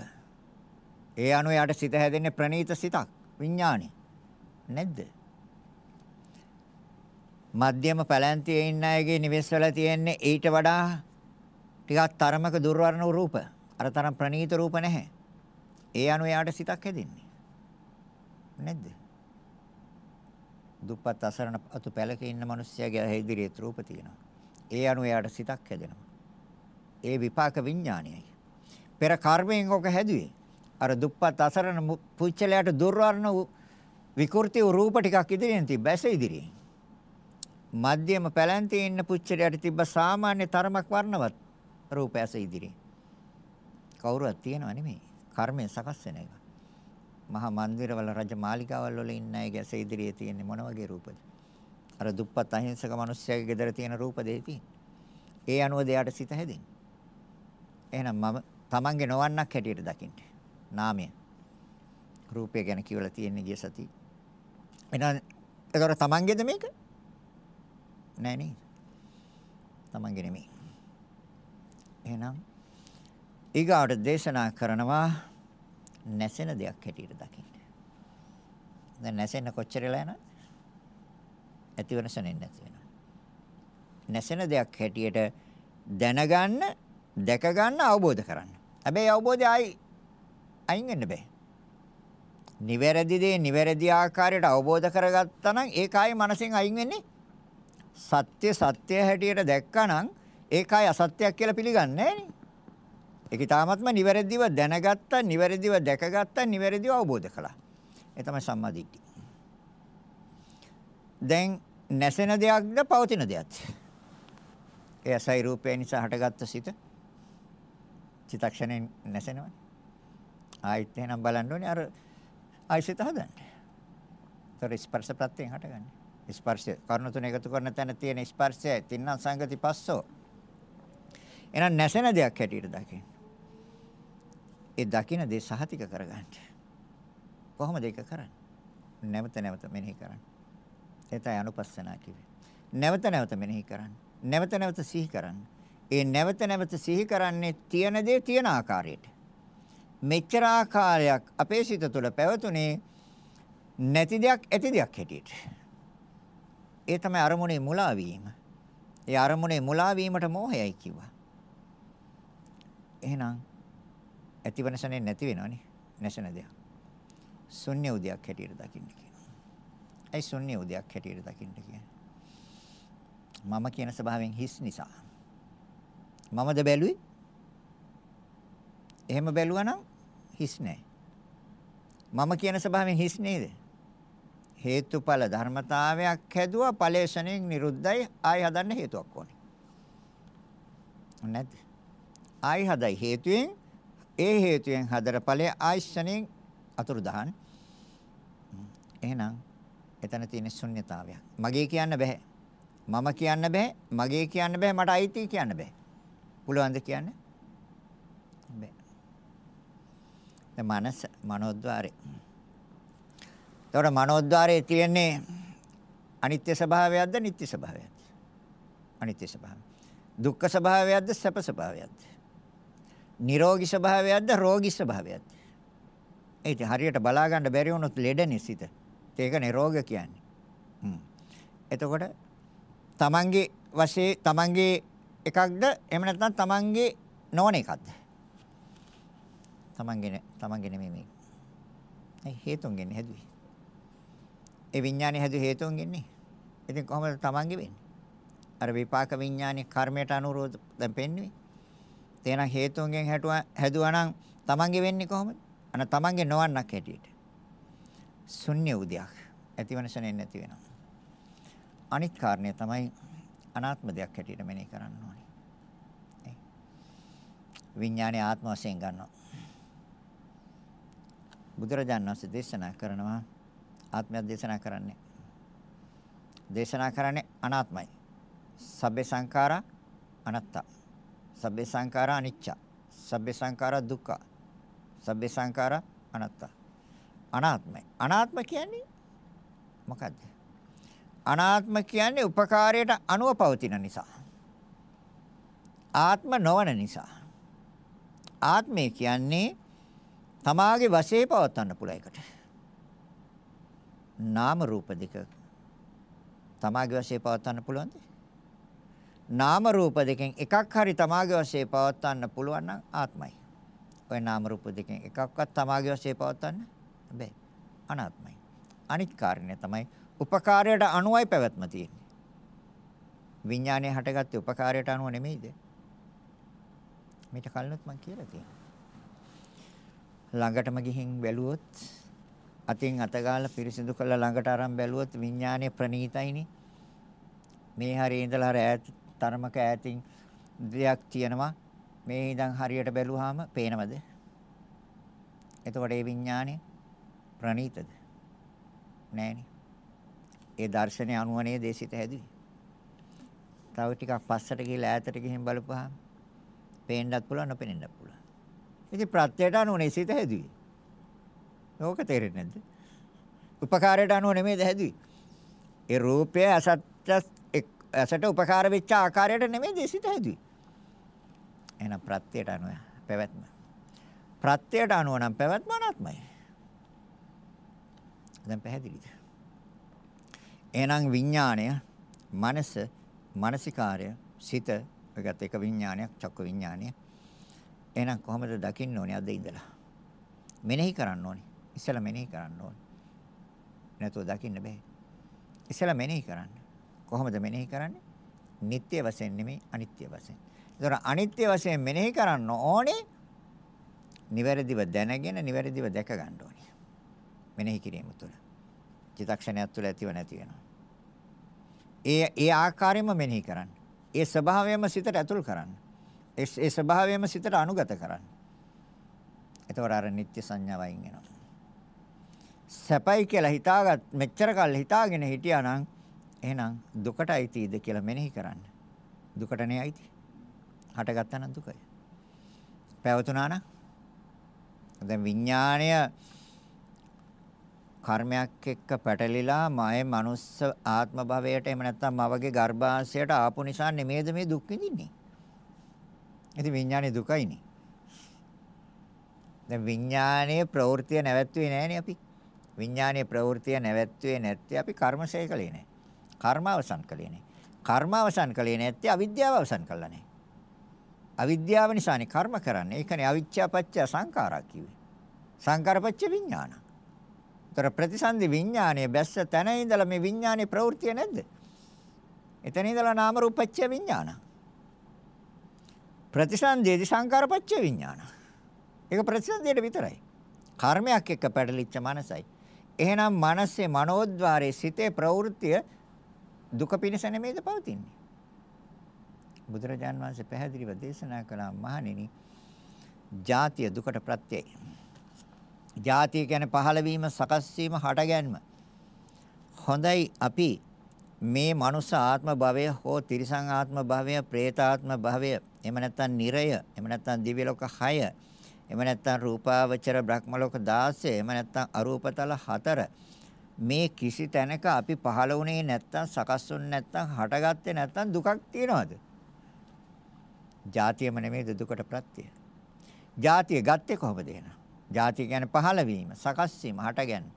Speaker 1: ඒ අනුව යාට සිත හැදෙන්නේ ප්‍රනීත සිතක් විඥානේ. නැද්ද? මධ්‍යම පැලැන්තියේ ඉන්න අයගේ නිවෙස් වල තියෙන්නේ ඊට වඩා ටිකක් තරමක දුර්වර්ණ රූප. අර තරම් ප්‍රනීත රූප නැහැ. ඒ අනුව යාට සිතක් හැදෙන්නේ. නැද්ද? දුප්පත් අසරණ අතු පැලක ඉන්න මිනිස්සයාගේ ඉදිරියේ රූප තියෙනවා. ඒ අනුව යාට සිතක් හැදෙනවා. ඒ විපාක විඥානයයි. පෙර කර්මයෙන් ඔක හැදුවේ. අර දුප්පත් අසරණ පුච්චලයට දුර්වර්ණ විකෘති රූප ටිකක් ඉදිරියෙන් තිබ්බැස ඉදිරියෙන්. මධ්‍යම පැලැන්තේ ඉන්න පුච්චලයට තිබ්බ සාමාන්‍ය තරමක් වර්ණවත් රූප ඇස ඉදිරියෙන්. කවුරුවත් තියනව නෙමෙයි. කර්මයෙන් සකස් වෙන එක. මහා මන්දිරවල රජ මාලිගාවල් වල ඉන්න අයගේ ඇස ඉදිරියේ තියෙන්නේ මොන වගේ රූපද? අර දුප්පත් අහිංසක මිනිස්සයාගේ ගෙදර තියෙන රූප දෙයි තියෙන්නේ. ඒ අනුව දෙයට සිත හැදෙන්නේ. එහෙනම් මම Tamange නොවන්නක් හැටියට දකින්න. නාමය. රූපය ගැන කියවලා තියෙන්නේ ගිය සති. එහෙනම් ඒතර Tamangeද මේක? නෑ නේ. Tamange නෙමෙයි. එහෙනම් ඊගාට දේශනා කරනවා නැසෙන දෙයක් හැටියට දකින්න. දැන් නැසෙන්න කොච්චරලා යනවද? ඇති වෙනසනේ නැති වෙනවා. නැසෙන දෙයක් හැටියට දැනගන්න, දැක ගන්න, අවබෝධ කරන්න. හැබැයි අවබෝධය ආයි අයින් වෙන්න බෑ. නිවැරදි දේ නිවැරදි ආකාරයට අවබෝධ කරගත්තා නම් ඒක ආයි මනසෙන් අයින් වෙන්නේ සත්‍ය සත්‍ය හැටියට දැක්කනම් ඒකයි අසත්‍යයක් කියලා පිළිගන්නේ නෑනේ. ඒක තාමත්ම නිවැරදිව දැනගත්තා, නිවැරදිව දැකගත්තා, නිවැරදිව අවබෝධ කළා. ඒ තමයි සම්මාදිට්ඨිය. දැන් නැසෙන දෙයක්ද පවතින දෙයක්ද? ඒ අසයි රූපය නිසා හටගත්ත සිත චිතක්ෂණයෙන් නැසෙනවනේ. ආයිත් එහෙනම් බලන්න ඕනේ අර ආයිසිත හදන්න. ඒතර ස්පර්ශ ප්‍රත්‍යයෙන් හටගන්නේ. ස්පර්ශ කර්ණ තුන එකතු කරන තැන තියෙන ස්පර්ශය තින්න සංගති පස්සෝ. එහෙනම් නැසෙන දෙයක් හැටියට දකින්න. ඒ දකින්න දේ සහතික කරගන්න. කොහොමද ඒක කරන්නේ? නැවත නැවත මෙනෙහි කරන්න. ඒතයි අනුපස්සනා කිව්වේ. නැවත නැවත මෙනෙහි කරන්න. නැවත නැවත සිහි කරන්න. ඒ නැවත නැවත සිහි කරන්නේ තියෙන දේ තියෙන ආකාරයට. මෙච්චර ආකාරයක් අපේ සිත තුළ පැවතුනේ නැති දෙයක් ඇති දෙයක් හැටියට. ඒ තමයි අරමුණේ මුලා වීම. ඒ අරමුණේ මුලා වීමට මෝහයයි කිව්වා. එහෙනම් ඇතිවනසනේ නැති වෙනවනේ නැසෙන දෙයක්. ශුන්‍ය උදයක් හැටියට දකින්න කියනවා. ඒ ශුන්‍ය උදයක් හැටියට දකින්න කියන්නේ. මම කියන ස්වභාවයෙන් හිස් නිසා. මමද බැලුවේ? එහෙම බැලුවා නම් හිස් නෑ. මම කියන ස්වභාවයෙන් හිස් නේද? හේතුඵල ධර්මතාවයක් හැදුවා ඵලේශණයෙන් නිරුද්ධයි ආයි හදන්න හේතුවක් ඕනේ. නැද්ද? ආයි හදයි හේතුයෙන් ඒ හේතුයෙන් හදර ඵලයේ ආයිෂණයෙන් අතුරු දහන්. එහෙනම් එතන තියෙන ශුන්්‍යතාවය. මගේ කියන්න බෑ. මම කියන්න බෑ. මගේ කියන්න බෑ. මට අයිති කියන්න බෑ. පුළුවන්ද කියන්න? බෑ. දැන් මනස මනෝද්වාරේ. එතකොට මනෝද්වාරයේ තියෙන්නේ අනිත්‍ය ස්වභාවයක්ද නිට්ටය ස්වභාවයක්ද? අනිත්‍ය ස්වභාවය. දුක්ඛ ස්වභාවයක්ද සැප ස්වභාවයක්ද? නිරෝගී ස්වභාවයක්ද රෝගී ස්වභාවයක්ද? ඒක හරියට බලා ගන්න බැරි වුණොත් ලෙඩනේ සිත. ඒක නිරෝග කියන්නේ. හ්ම්. එතකොට තමන්ගේ වශයෙන් තමන්ගේ එකක්ද එහෙම නැත්නම් තමන්ගේ නොවන එකක්ද? තමන්ගේ තමන්ගේ නෙමෙයි මේක. ඒ හේතුන්ගෙන් හැදුවේ. ඒ විඥානේ හැදු හේතුන්ගෙන් නේ. ඉතින් කොහොමද තමන්ගේ වෙන්නේ? අර විපාක විඥානේ කර්මයට අනුරෝධ දැන් පෙන්වන්නේ. එහෙනම් හේතුන්ගෙන් හැදුවා හැදුවා නම් තමන්ගේ වෙන්නේ කොහොමද? අන තමන්ගේ නොවන්නක් හැටියට. ශුන්‍ය උදයක්. ඇතිවනසනේ නැති වෙනවා. අනිත් කාරණය තමයි අනාත්ම දෙයක් හැටියට මෙනෙහි කරන්න ඕනේ. විඥානේ ආත්ම වශයෙන් ගන්නවා. බුදුරජාණන් වහන්සේ දේශනා කරනවා ආත්මය දේශනා කරන්නේ. දේශනා කරන්නේ අනාත්මයි. සබ්බේ සංඛාරා අනත්තා. සබ්බේ සංඛාරා අනිච්ච. සබ්බේ සංඛාරා දුක්ඛ. සබ්බේ සංඛාරා අනාත්ත. අනාත්මයි. අනාත්ම කියන්නේ මොකද්ද? අනාත්ම කියන්නේ උපකාරයට අනුව පවතින නිසා. ආත්ම නොවන නිසා. ආත්මය කියන්නේ තමාගේ වශයෙන් පවත්වන්න පුළුවන් එකට. නාම රූප දෙක තමාගේ වශයෙන් පවත්වන්න පුළුවන්ද? නාම රූප දෙකෙන් එකක් හරි තමාගේ වශයෙන් පවත්වන්න පුළුවන් නම් ආත්මයි. ඔය නාම රූප දෙකෙන් එකක්වත් තමාගේ වශයෙන් පවත්වන්න බෑ. අනාත්මයි. අනිත් කාරණය තමයි උපකාරයට අනුවයි පැවැත්ම තියෙන්නේ. විඥානය හටගත්තේ උපකාරයට අනුව නෙමෙයිද? මේක කලිනුත් මම කියලා තියෙනවා. ළඟටම ගිහින් බැලුවොත් අතින් අත ගාලා පිරිසිදු කරලා ළඟට අරන් බැලුවොත් විඥානය ප්‍රණීතයිනේ. මේ හරිය ඉඳලා අර ඈත තරමක ඈතින් දෙයක් තියෙනවා. මේ ඉඳන් හරියට බැලුවාම පේනවද? එතකොට ඒ විඥානය ප්‍රණීතද? නෑනේ. ඒ දර්ශනය අනුවනේ දේශිත හැදුවේ. තව ටිකක් පස්සට ගිහලා ඈතට ගිහින් බලපුවාම පේන්නත් පුළුවන් නොපෙනෙන්නත් පුළුවන්. ඉතින් ප්‍රත්‍යයට අනුවනේ සිත හැදුවේ. ඕක තේරෙන්නේ නැද්ද? උපකාරයට අනුව නෙමෙයිද හැදුවේ. ඒ රූපය අසත්‍ය ඇසට උපකාර වෙච්ච ආකාරයට නෙමෙයි සිත හැදුවේ. එහෙනම් ප්‍රත්‍යයට අනුව පැවැත්ම. ප්‍රත්‍යයට අනුව නම් පැවැත්ම අනාත්මයි. දැන් පැහැදිලිද? එහෙනම් විඥාණය, මනස, මානසිකාර්ය, සිත ඔයගත් එක විඥානයක්, චක්ක විඥානය. එහෙනම් කොහොමද දකින්න ඕනේ අද ඉඳලා? මෙනෙහි කරන්න ඕනේ. ඉස්සෙල්ලා මෙනෙහි කරන්න ඕනේ. නැතුව දකින්න බෑ. ඉස්සෙල්ලා මෙනෙහි කරන්න. කොහොමද මෙනෙහි කරන්නේ? නিত্য වශයෙන් නෙමෙයි අනිත්‍ය වශයෙන්. ඒතර අනිත්‍ය වශයෙන් මෙනෙහි කරන්න ඕනේ. නිවැරදිව දැනගෙන නිවැරදිව දැක ගන්න ඕනේ. මෙනෙහි කිරීම තුළ. චිතක්ෂණයක් තුළ ඇතිව නැති වෙනවා. ඒ ඒ ආකාරයෙන්ම මෙනෙහි කරන්න. ඒ ස්වභාවයම සිතට ඇතුල් කරන්න. ඒ ස්වභාවයම සිතට අනුගත කරන්න. එතකොට අර නිත්‍ය සංඥාව අයින් වෙනවා. සැපයි කියලා හිතාගත් මෙච්චර කල් හිතාගෙන හිටියා නම් එහෙනම් දුකට අයිතිද කියලා මෙනෙහි කරන්න. දුකට නේ අයිති. හටගත්තා නම් දුකයි. පැවතුනා නම් දැන් විඥාණය කර්මයක් එක්ක පැටලිලා මායේ මනුස්ස ආත්ම භවයට එහෙම නැත්නම් මවගේ ගර්භාෂයට ආපු නිසා නෙමෙයිද මේ දුක් විඳින්නේ. ඉතින් විඥානේ දුකයිනේ. දැන් විඥානයේ ප්‍රවෘත්තිය නැවැත්වුවේ නැහනේ අපි. විඥානයේ ප්‍රවෘත්තිය නැවැත්වුවේ නැත්තේ අපි කර්මශය කළේ නැහැ. කර්ම අවසන් කළේ නැහැ. කර්ම අවසන් කළේ නැත්තේ අවිද්‍යාව අවසන් කළා නැහැ. අවිද්‍යාව නිසානේ කර්ම කරන්නේ. ඒකනේ අවිච්ඡාපච්චය සංඛාරා කිව්වේ. සංඛාරපච්ච විඥාන. ତර ප්‍රතිසන්දි විඥානයේ බැස්ස තැන ඉඳලා මේ විඥානයේ ප්‍රවෘත්තිය නැද්ද? එතන ඉඳලා නාම රූපච්ච විඥාන. ප්‍රතිසන්දේදි සංඛාරපච්ච විඥාන. ඒක ප්‍රතිසන්දියට විතරයි. කර්මයක් එක්ක පැටලිච්ච මනසයි. එහෙනම් මනසේ මනෝද්වාරයේ සිතේ ප්‍රවෘත්තිය දුක පිණිස නෙමෙයිද පවතින්නේ? බුදුරජාන් වහන්සේ පැහැදිලිව දේශනා කළා මහණෙනි ජාතිය දුකට ප්‍රත්‍යයයි. ජාතිය කියන්නේ පහළ වීම, සකස් වීම, හටගැන්ම. හොඳයි අපි මේ මනුස්ස ආත්ම භවය හෝ තිරිසං ආත්ම භවය, പ്രേත ආත්ම භවය, එහෙම නැත්නම් නිරය, එහෙම නැත්නම් දිව්‍ය ලෝක 6, එහෙම නැත්නම් රූපාවචර බ්‍රහ්ම ලෝක 16, එහෙම නැත්නම් අරූපතල 4 මේ කිසි තැනක අපි පහළ වුණේ නැත්නම් සකස් වුනේ නැත්නම් හටගත්තේ නැත්නම් දුකක් තියනවද? ජාතියම නෙමෙයි දුකට ප්‍රත්‍යය. ජාතිය ගත්තේ කොහොමද එහෙනම්? ජාතිය කියන්නේ පහළ වීම, සකස් වීම, හටගැන්ම.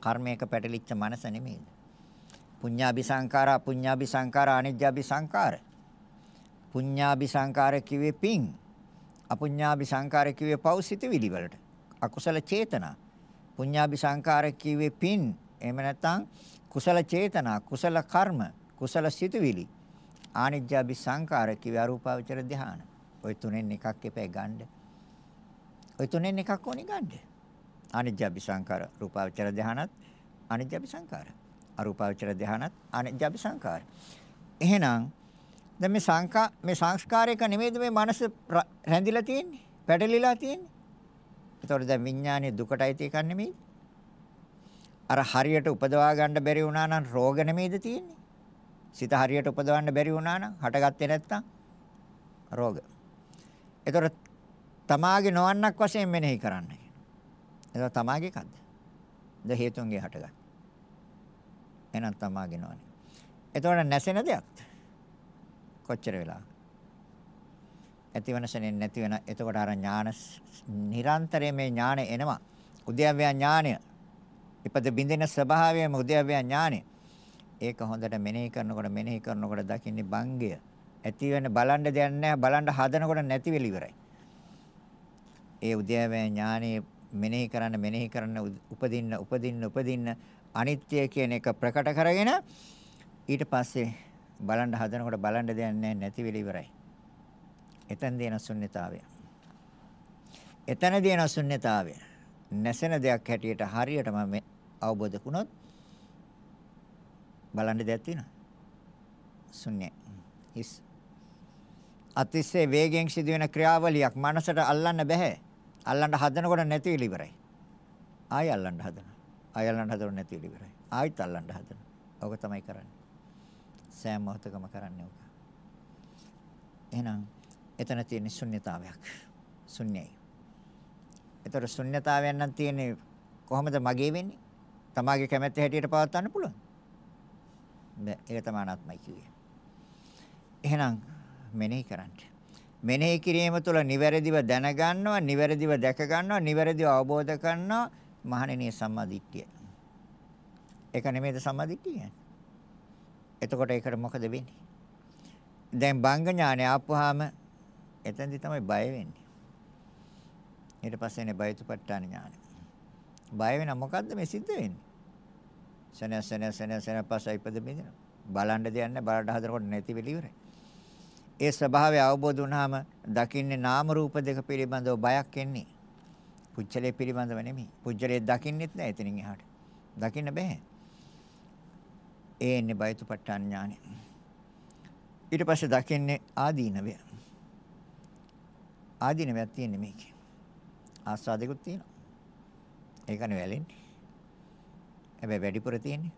Speaker 1: කර්මයක පැටලිච්ච මනස නෙමෙයිද? පුඤ්ඤාභි සංඛාරා, පුඤ්ඤාභි සංඛාරා, අනිජ්ජාභි සංඛාර. පුඤ්ඤාභි සංඛාර කිව්වේ පිං. අපුඤ්ඤාභි සංඛාර කිව්වේ පෞසිතවිලි වලට. අකුසල චේතනා. පුඤ්ඤාභි සංඛාර කිව්වේ පින්. එහෙම නැත්නම් කුසල චේතනා, කුසල කර්ම, කුසල සිතුවිලි. ආනිජ්ජාභි සංඛාර කිව්වේ අරූපාවචර ධානය. ওই තුනෙන් එකක් එපැයි ගන්න. ওই තුනෙන් එකක් ඕනි ගන්න. අනිජ්ජාභි සංඛාර රූපාවචර ධානත් අනිජ්ජාභි සංඛාර. අරූපාවචර ධානත් අනිජ්ජාභි සංඛාර. එහෙනම් දැන් මේ සංකා මේ සංස්කාරයක නෙමෙයිද මේ මනස රැඳිලා තියෙන්නේ? පැටලිලා තියෙන්නේ? ඒතකොට දැන් විඥානයේ දුකටයි තියෙක නෙමෙයි. අර හරියට උපදවා ගන්න බැරි වුණා නම් රෝග නෙමෙයිද තියෙන්නේ? සිත හරියට උපදවන්න බැරි වුණා නම් හටගත්තේ නැත්තම් රෝග. ඒතකොට තමාගේ නොවන්නක් වශයෙන් මෙනෙහි කරන්න. ඒක තමාගේ කද්ද? ද හේතුන්ගේ හටගන්න. එහෙනම් තමාගේ නොවන්නේ. එතකොට නැසෙන දෙයක්ද? කොච්චර වෙලා? ඇතිවන ශනේ නැති වෙන. එතකොට අර ඥාන නිරන්තරයෙන් මේ ඥාන එනවා. උද්‍යව්‍ය ඥානය. ඉපද බින්දින ස්වභාවයම උද්‍යව්‍ය ඥානය. ඒක හොඳට මෙනෙහි කරනකොට මෙනෙහි කරනකොට දකින්නේ බංගය. ඇති වෙන බලන්න දෙයක් නැහැ. බලන්න හදනකොට නැති වෙලි ඉවරයි. ඒ උද්‍යවය ඥානෙ මෙනෙහි කරන්න මෙනෙහි කරන්න උපදින්න උපදින්න උපදින්න අනිත්‍ය කියන එක ප්‍රකට කරගෙන ඊට පස්සේ බලන්න හදනකොට බලන්න දෙයක් නැහැ නැති වෙලි ඉවරයි. එතන දෙන ශුන්්‍යතාවය. එතන දෙන ශුන්්‍යතාවය. නැසෙන දෙයක් හැටියට හරියටම මේ අවබෝධ වුණොත් බලන්න දෙයක් තියෙනවා. ශුන්‍යයි. හිස්. අතිශය වේගයෙන් සිදුවෙන ක්‍රියාවලියක් මනසට අල්ලන්න බෑ. අල්ලන්න හදනකොට නැති වෙලා ඉවරයි. ආයෙ අල්ලන්න හදනවා. ආයෙ අල්ලන්න හදනකොට නැති වෙලා ඉවරයි. ආයෙත් අල්ලන්න හදනවා. ඔක තමයි කරන්නේ. සෑම මොහොතකම කරන්නේ ඔක. එහෙනම් එතන තියෙන ශුන්්‍යතාවයක්. ශුන්‍යයි. ඒතර ශුන්්‍යතාවයක් නම් තියෙන්නේ කොහොමද මගේ වෙන්නේ? තමාගේ කැමැත්ත හැටියට පවත්වන්න පුළුවන්. බෑ ඒක තමයි අනාත්මයි කිව්වේ. එහෙනම් මෙනෙහි කරන්න. මෙනෙහි කිරීම තුළ නිවැරදිව දැනගන්නවා, නිවැරදිව දැක ගන්නවා, නිවැරදිව අවබෝධ කරනවා මහණෙනි සම්මාදිට්ඨිය. ඒක නෙමෙයිද සම්මාදිට්ඨිය කියන්නේ? එතකොට ඒකට මොකද වෙන්නේ? දැන් බංග ඥානය ආපුවාම එතෙන්දි තමයි බය වෙන්නේ. ඊට පස්සේනේ බයතුපට්ඨාන ඥානය. බය වෙන මොකද්ද මේ සිද්ධ වෙන්නේ? සෙන සෙන සෙන සෙන පස්සයි ඉපද බින්දිනවා. බලන්න දෙයක් නැහැ බලන්න හදනකොට නැති වෙලි ඉවරයි. ඒ ස්වභාවය අවබෝධ වුණාම දකින්නේ නාම රූප දෙක පිළිබඳව බයක් එන්නේ. පුච්චලේ පිළිබඳව නෙමෙයි. පුච්චලේ දකින්නෙත් නැහැ එතනින් එහාට. දකින්න බෑ. ඒ එන්නේ බයතුපට්ඨාන ඥානෙ. ඊට පස්සේ දකින්නේ ආදීනවය. ආදීනවයක් තියෙන්නේ මේකේ. ආස්වාදයකුත් තියෙනවා. ඒකනේ වැලෙන්නේ. හැබැයි වැඩිපුර තියෙන්නේ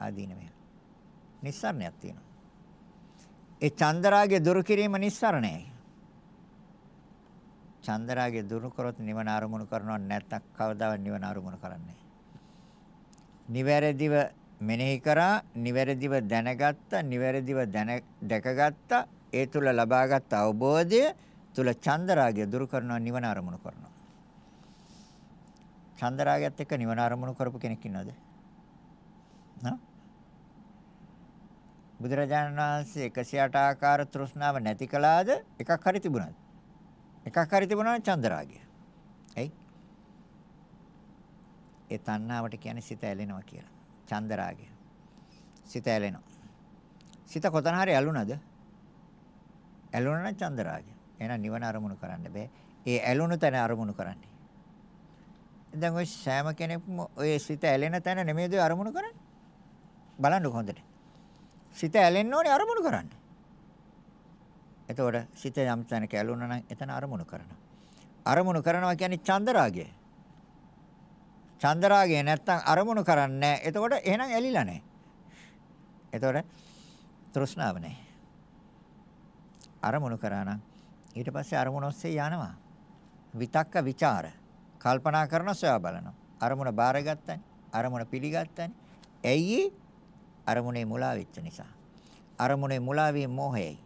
Speaker 1: ආදීනවය. නිස්සාරණයක් තියෙනවා. ඒ චන්දරාගය දුරු කිරීම නිස්සරණයි. චන්දරාගය දුරු කරොත් නිවන අරමුණු කරනව නැත්නම් කවදාවත් නිවන අරමුණු කරන්නේ නිවැරදිව මෙනෙහි කරා නිවැරදිව දැනගත්තා නිවැරදිව දැන දැකගත්තා ඒ තුල ලබාගත් අවබෝධය තුල චන්දරාගය දුරු කරනවා නිවන අරමුණු කරනවා චන්දරාගයත් එක්ක නිවන අරමුණු කරපු කෙනෙක් ඉන්නවද? හා බුදුරජාණන් වහන්සේ 108 ආකාර තෘෂ්ණාව නැති කළාද? එකක් හරි තිබුණාද? එකක් හරි තිබුණා නම් චන්දරාගය. එයි. ඒ තණ්හාවට කියන්නේ සිත ඇලෙනවා කියලා. චන්දරාගය. සිත ඇලෙනවා. සිත කොතන හරි ඇලුනද? ඇලුනා නම් චන්දරාගය. එහෙනම් නිවන අරමුණු කරන්න බෑ. ඒ ඇලුණු තැන අරමුණු කරන්නේ. දැන් ඔය සෑම කෙනෙක්ම ඔය සිත ඇලෙන තැන නෙමෙයිද අරමුණු කරන්නේ? බලන්න හොඳට. සිත ඇලෙන්න ඕනේ අරමුණු කරන්න. එතකොට සිත යම් තැනක ඇලුනා නම් එතන අරමුණු කරනවා. අරමුණු කරනවා කියන්නේ චන්දරාගය. චන්දරාගය නැත්තම් අරමුණු කරන්නේ එතකොට එහෙනම් ඇලිලා නැහැ. එතකොට තෘෂ්ණාව නැහැ. අරමුණු කරා නම් ඊට පස්සේ අරමුණ ඔස්සේ යනවා. විතක්ක ਵਿਚාර කල්පනා කරන සොයා බලනවා. අරමුණ බාරගත්තනේ. අරමුණ පිළිගත්තනේ. ඇයි අරමුණේ මුලා වෙච්ච නිසා. අරමුණේ මුලා වීම මොහයයි.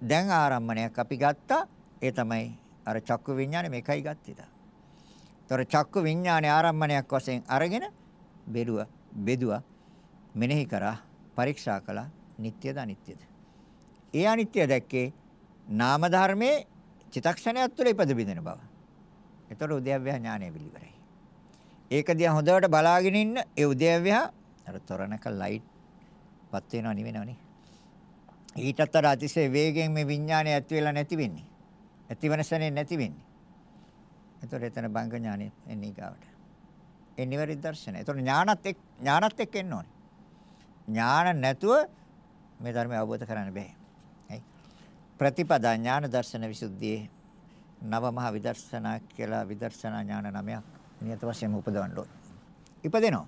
Speaker 1: දැන් ආරම්මණයක් අපි ගත්තා. ඒ තමයි අර චක්කු විඥානේ මේකයි ගත්තේ. ତොර චක්කු විඥානේ ආරම්මණයක් වශයෙන් අරගෙන බෙදුවා බෙදුවා මෙනෙහි කරා පරීක්ෂා කළා නිට්ටයද අනිත්‍යද. ඒ අනිත්‍ය දැක්කේ නාම ධර්මයේ චිතක්ෂණයක් තුළ ඉපද බිඳෙන බව. ඒතර උද්‍යව්‍ය ඥානය පිළිවෙරයි. ඒක දිහා හොඳට බලාගෙන ඉන්න ඒ උද්‍යව්‍ය අර තොරණක ලයිට් පත් වෙනව නෙවෙනවනේ. ඊටත් වඩා අතිශය වේගයෙන් මේ විඥානය ඇති වෙලා නැති වෙන්නේ. ඇතිවන ශරණේ නැති වෙන්නේ. එතකොට එතන බංග ඥානෙ එන්නේ ගාවට. ඒ නිවැරදි දර්ශනය. එතකොට ඥානත් එක් ඥානත් එක්ක එන්න ඕනේ. ඥාන නැතුව මේ ධර්මය අවබෝධ කරන්න බෑ. හයි. ප්‍රතිපදා ඥාන දර්ශන විසුද්ධියේ නව මහ විදර්ශනා කියලා විදර්ශනා ඥාන නමයක් නියත වශයෙන්ම උපදවන්න ඕනේ. ඉපදෙනවා.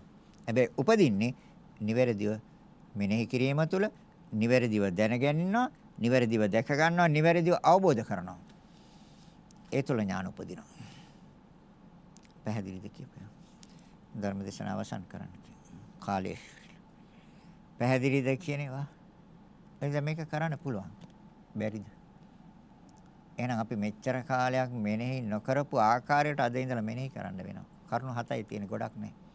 Speaker 1: හැබැයි උපදින්නේ නිවැරදිව මෙනෙහි කිරීම තුළ නිවැරදිව දැනගන්නවා, නිවැරදිව දැක ගන්නවා, නිවැරදිව අවබෝධ කරනවා. ඒ තුළ ඥාන උපදිනවා. පැහැදිලිද කියපේ? ධර්ම දේශනාව අවසන් කරන්න කාලය. පැහැදිලිද කියනවා? එද මේක කරන්න පුළුවන්. බැරිද? එහෙනම් අපි මෙච්චර කාලයක් මෙනෙහි නොකරපු ආකාරයට අද ඉඳලා මෙනෙහි කරන්න වෙනවා. කරුණු හතයි තියෙන ගොඩක් නැහැ.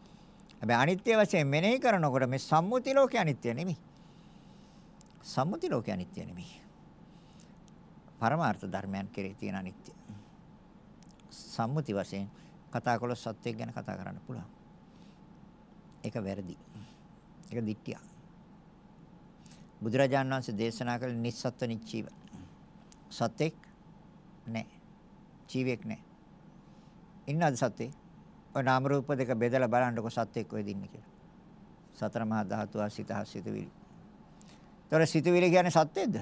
Speaker 1: හැබැයි අනිත්‍ය වශයෙන් මෙනෙහි කරනකොට මේ සම්මුති ලෝකේ අනිත්‍ය නෙමෙයි. සම්මුති ලෝකේ අනිත්‍ය නෙමෙයි. පරමාර්ථ ධර්මයන් කෙරෙහි තියෙන අනිත්‍ය. සම්මුති වශයෙන් කතා කළොත් සත්‍යයක් ගැන කතා කරන්න පුළුවන්. ඒක වැරදි. ඒක දික්තියක්. බුදුරජාණන් වහන්සේ දේශනා කළ නිස්සත්ත්ව නිච්චීව. සත්‍යෙක් නැහැ. ජීවෙක් නැහැ. ඉන්නද සත්‍යෙ? ඔය නාම රූප දෙක බෙදලා බලන්නකො සත්‍යෙක් කොහෙද ඉන්නේ කියලා. සතර මහා ධාතු ආසිත සිතුවිලි. ତොර සිතුවිලි කියන්නේ සත්‍යද?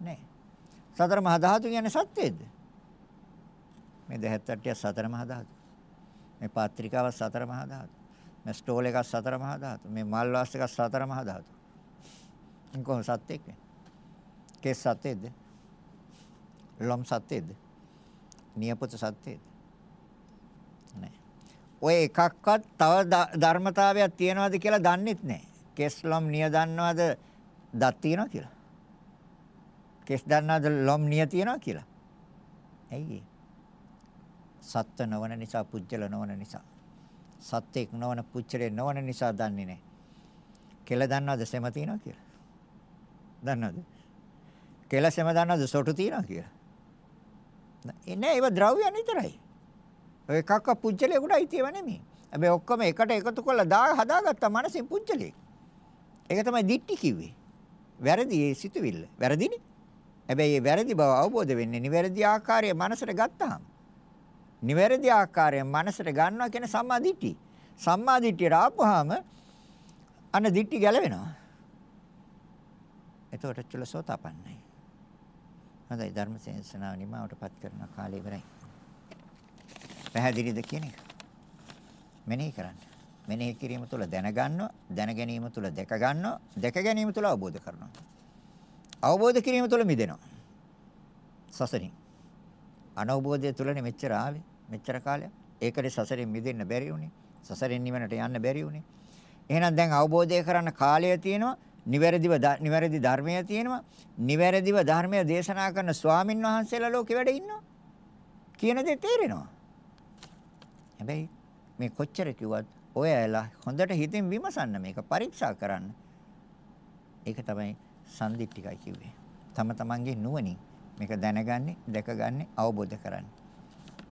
Speaker 1: නෑ. සතර මහා ධාතු කියන්නේ සත්‍යද? මේ 78 සතර මහා ධාතු. මේ පාත්‍රිකාව සතර මහා ධාතු. මේ ස්ටෝල් එකක් සතර මහා ධාතු. මේ මල් වාස් එකක් සතර මහා ධාතු. කොහොම සත්‍යෙක් නේ? කේස් සත්‍යද? ලොම් සත්‍යද? නියපොත සත්‍යද? නෑ. ඔය එකක්වත් තව ධර්මතාවයක් තියනවාද කියලා දන්නෙත් නෑ. කේස් ලොම් නිය දන්නවද? දත් තියනවා කියලා. කේස් දන්නවද ලොම් නිය තියනවා කියලා? ඇයි සත්ත්ව නොවන නිසා පුජ්‍යල නොවන නිසා. සත්‍යෙක් නොවන පුච්චලේ නොවන නිසා දන්නේ නැහැ. කෙල දන්නවද සෙම තියනවා කියලා? දන්නවද? කෙල සෙම දන්නවද සොටු තියනවා කියලා? නෑ ඒව ද්‍රව්‍යයන් විතරයි. ඔය එකක්ක පුච්චලේකට අයිතිව නෙමෙයි. හැබැයි ඔක්කොම එකට එකතු කරලා දා හදාගත්ත මනසින් පුච්චලේ. ඒක තමයි දික්ටි කිව්වේ. වැරදි ඒ සිතුවිල්ල. වැරදිනේ. හැබැයි ඒ වැරදි බව අවබෝධ වෙන්නේ නිවැරදි ආකාරයේ මනසට ගත්තාම. නිවැරදි ආකාරයෙන් මනසට ගන්නවා කියන සම්මා දිට්ඨිය. සම්මා දිට්ඨියට ආපුවාම අන්න දිට්ඨි ගැලවෙනවා. එතකොට චුලසෝතපන්නයි. හොඳයි ධර්ම සේනාව නිමාවටපත් කරන කාලය ඉවරයි. පැහැදිලිද කියන එක? මෙනෙහි කරන්න. මෙනෙහි කිරීම තුළ දැනගන්නවා, දැන ගැනීම තුළ දැක ගන්නවා, දැක ගැනීම තුළ අවබෝධ කරනවා. අවබෝධ කිරීම තුළ මිදෙනවා. සසරින්. අනවබෝධය තුළනේ මෙච්චර ආවේ. මෙච්චර කාලයක්. ඒකනේ සසරෙන් මිදෙන්න බැරි වුණේ. සසරෙන් නිවනට යන්න බැරි වුණේ. එහෙනම් දැන් අවබෝධය කරන්න කාලය තියෙනවා. නිවැරදිව නිවැරදි ධර්මය තියෙනවා. නිවැරදිව ධර්මය දේශනා කරන ස්වාමින් වහන්සේලා ලෝකෙ වැඩ ඉන්නවා. කියන දේ තේරෙනවා. හැබැයි මේ කොච්චර කිව්වත් ඔය ඇලා හොඳට හිතින් විමසන්න මේක පරීක්ෂා කරන්න. ඒක තමයි සම්දිත්තිකයි කිව්වේ. තම තමන්ගේ නුවණින් මේක දැනගන්නේ, දැකගන්නේ, අවබෝධ කරන්නේ.